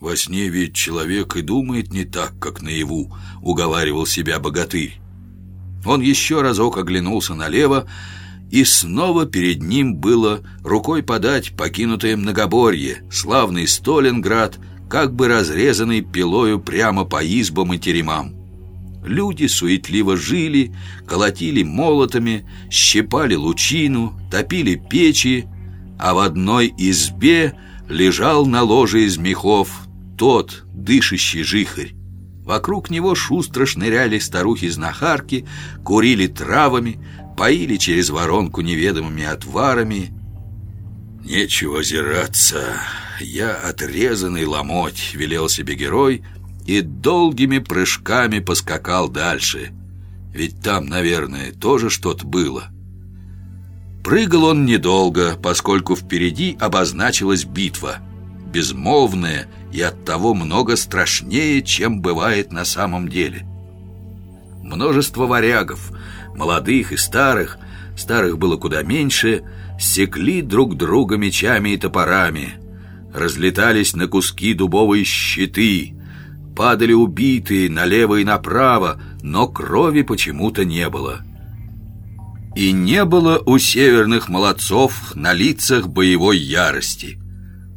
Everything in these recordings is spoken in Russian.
«Во сне ведь человек и думает не так, как наяву», — уговаривал себя богатырь. Он еще разок оглянулся налево, и снова перед ним было рукой подать покинутое многоборье, славный Сталинград, как бы разрезанный пилою прямо по избам и теремам. Люди суетливо жили, колотили молотами, щипали лучину, топили печи, а в одной избе лежал на ложе из мехов тот, дышащий жихарь. Вокруг него шустро шныряли старухи-знахарки, курили травами, поили через воронку неведомыми отварами. «Нечего озираться, я отрезанный ломоть», — велел себе герой, и долгими прыжками поскакал дальше. Ведь там, наверное, тоже что-то было. Прыгал он недолго, поскольку впереди обозначилась битва, безмолвная и оттого много страшнее, чем бывает на самом деле. Множество варягов, молодых и старых, старых было куда меньше, секли друг друга мечами и топорами, разлетались на куски дубовые щиты, падали убитые налево и направо, но крови почему-то не было. И не было у северных молодцов на лицах боевой ярости.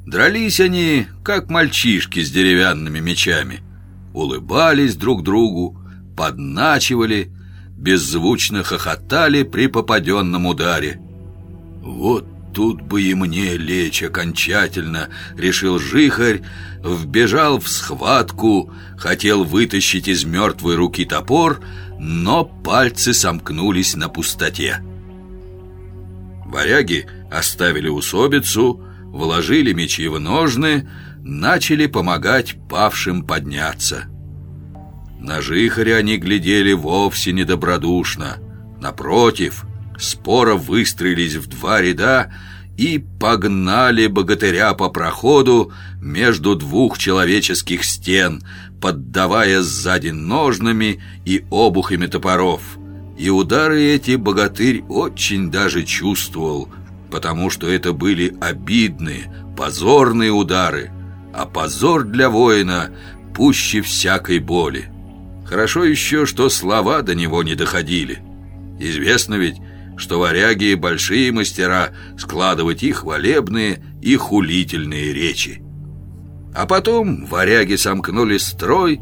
Дрались они, как мальчишки с деревянными мечами. Улыбались друг другу, подначивали, беззвучно хохотали при попаденном ударе. «Вот тут бы и мне лечь окончательно», — решил Жихарь, вбежал в схватку, хотел вытащить из мертвой руки топор, но пальцы сомкнулись на пустоте. Варяги оставили усобицу, вложили мечи в ножны, начали помогать павшим подняться. На жихаря они глядели вовсе недобродушно. Напротив, споро выстроились в два ряда и погнали богатыря по проходу между двух человеческих стен, поддавая сзади ножными и обухами топоров. И удары эти богатырь очень даже чувствовал, потому что это были обидные, позорные удары, а позор для воина пуще всякой боли. Хорошо еще, что слова до него не доходили. Известно ведь, что варяги большие мастера складывать и хвалебные, и хулительные речи. А потом варяги сомкнули строй,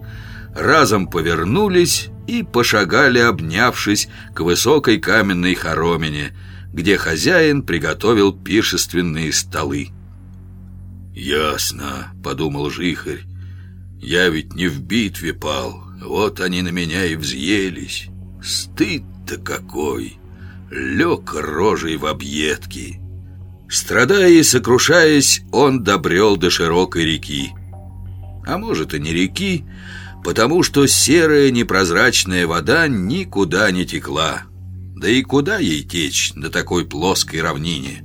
разом повернулись и пошагали, обнявшись к высокой каменной хоромине, где хозяин приготовил пиршественные столы. «Ясно», — подумал Жихарь, — «я ведь не в битве пал, вот они на меня и взъелись. Стыд-то какой! Лег рожей в объедки». Страдая и сокрушаясь, он добрел до широкой реки. А может и не реки, потому что серая непрозрачная вода никуда не текла. Да и куда ей течь на такой плоской равнине?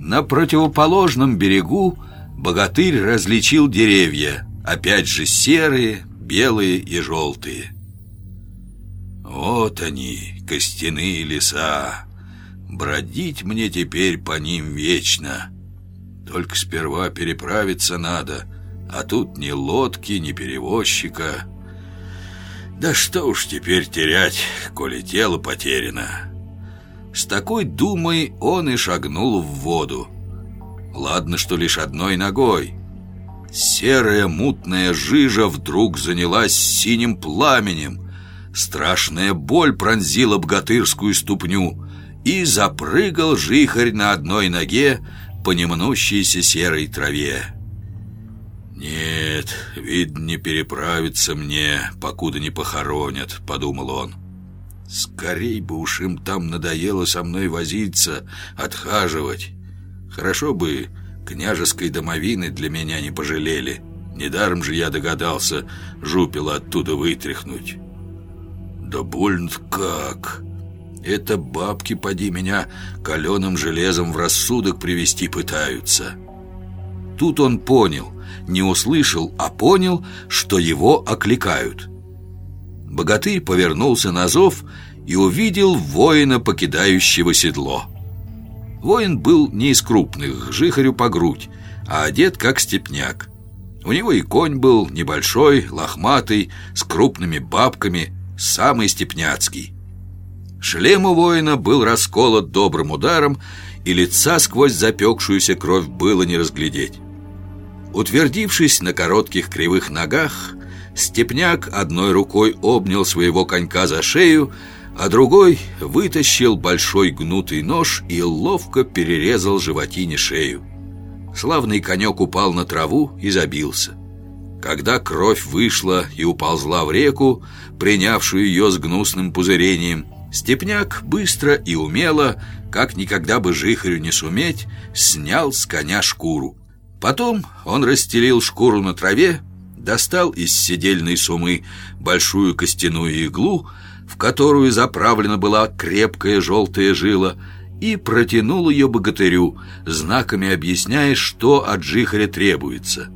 На противоположном берегу богатырь различил деревья, опять же серые, белые и желтые. Вот они, костяные леса, Бродить мне теперь по ним вечно. Только сперва переправиться надо, а тут ни лодки, ни перевозчика. Да что уж теперь терять, коли тело потеряно. С такой думой он и шагнул в воду. Ладно, что лишь одной ногой. Серая мутная жижа вдруг занялась синим пламенем. Страшная боль пронзила богатырскую ступню — и запрыгал жихарь на одной ноге по немнущейся серой траве. «Нет, видно, не переправиться мне, покуда не похоронят», — подумал он. «Скорей бы уж им там надоело со мной возиться, отхаживать. Хорошо бы княжеской домовины для меня не пожалели. Недаром же я догадался жупила оттуда вытряхнуть». «Да больно как!» Это бабки, поди меня, каленым железом в рассудок привести пытаются. Тут он понял, не услышал, а понял, что его окликают. Богатырь повернулся на зов и увидел воина, покидающего седло. Воин был не из крупных, жихарю по грудь, а одет как степняк. У него и конь был небольшой, лохматый, с крупными бабками, самый степняцкий. Шлем у воина был расколот добрым ударом, и лица сквозь запекшуюся кровь было не разглядеть. Утвердившись на коротких кривых ногах, Степняк одной рукой обнял своего конька за шею, а другой вытащил большой гнутый нож и ловко перерезал животине шею. Славный конек упал на траву и забился. Когда кровь вышла и уползла в реку, принявшую ее с гнусным пузырением, Степняк быстро и умело, как никогда бы жихарю не суметь, снял с коня шкуру. Потом он расстелил шкуру на траве, достал из седельной сумы большую костяную иглу, в которую заправлена была крепкая желтая жила, и протянул ее богатырю, знаками объясняя, что от жихаря требуется.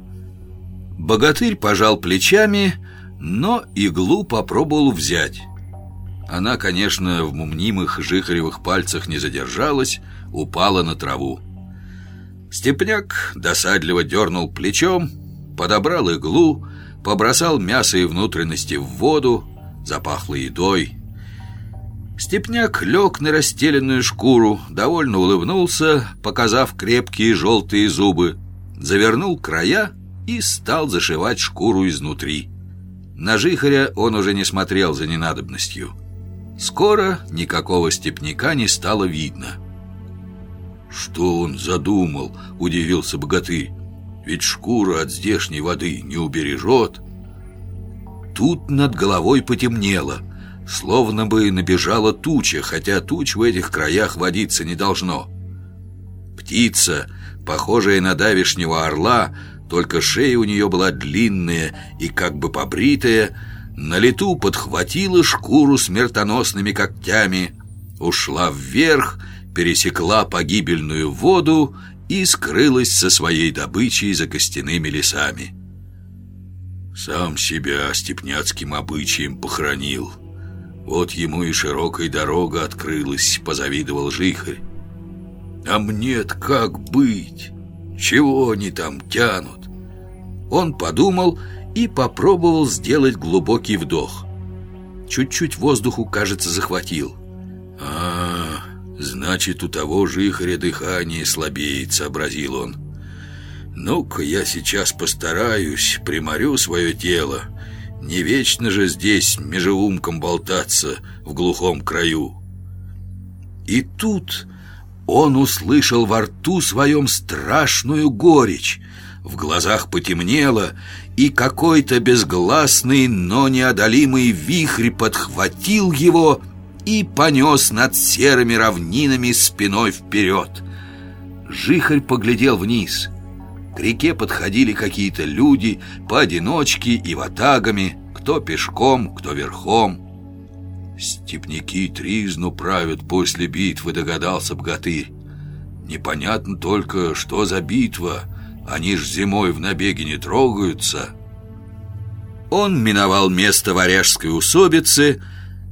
Богатырь пожал плечами, но иглу попробовал взять. Она, конечно, в мумнимых жихаревых пальцах не задержалась, упала на траву. Степняк досадливо дернул плечом, подобрал иглу, побросал мясо и внутренности в воду, запахло едой. Степняк лег на расстеленную шкуру, довольно улыбнулся, показав крепкие желтые зубы, завернул края и стал зашивать шкуру изнутри. На жихаря он уже не смотрел за ненадобностью. Скоро никакого степняка не стало видно. «Что он задумал?» – удивился богатырь. «Ведь шкура от здешней воды не убережет». Тут над головой потемнело – Словно бы набежала туча, хотя туч в этих краях водиться не должно. Птица, похожая на давишнего орла, только шея у нее была длинная и как бы побритая, на лету подхватила шкуру смертоносными когтями, ушла вверх, пересекла погибельную воду и скрылась со своей добычей за костяными лесами. Сам себя степняцким обычаем похоронил — вот ему и широкая дорога открылась, позавидовал Жихарь. А мне-то как быть? Чего они там тянут? Он подумал и попробовал сделать глубокий вдох. Чуть-чуть воздуху, кажется, захватил. Значит, у того Жихаря дыхание слабеет, сообразил он. Ну-ка, я сейчас постараюсь, приморю свое тело не вечно же здесь межеумком болтаться в глухом краю. И тут он услышал во рту своем страшную горечь. В глазах потемнело, и какой-то безгласный, но неодолимый вихрь подхватил его и понес над серыми равнинами спиной вперед. Жихарь поглядел вниз — к реке подходили какие-то люди, поодиночке и ватагами, кто пешком, кто верхом. Степники тризну правят после битвы, догадался богатырь. Непонятно только, что за битва, они ж зимой в набеге не трогаются. Он миновал место варяжской усобицы,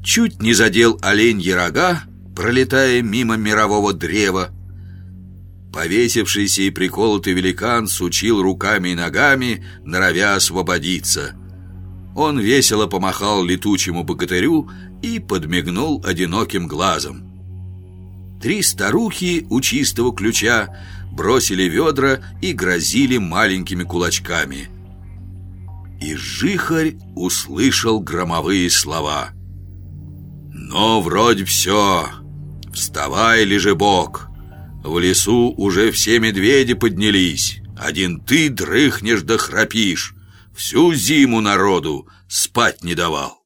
чуть не задел оленьи рога, пролетая мимо мирового древа, Повесившийся и приколотый великан сучил руками и ногами, норовя освободиться. Он весело помахал летучему богатырю и подмигнул одиноким глазом. Три старухи у чистого ключа бросили ведра и грозили маленькими кулачками. И жихарь услышал громовые слова. «Но вроде все. Вставай, лежебок!» В лесу уже все медведи поднялись. Один ты дрыхнешь да храпишь. Всю зиму народу спать не давал.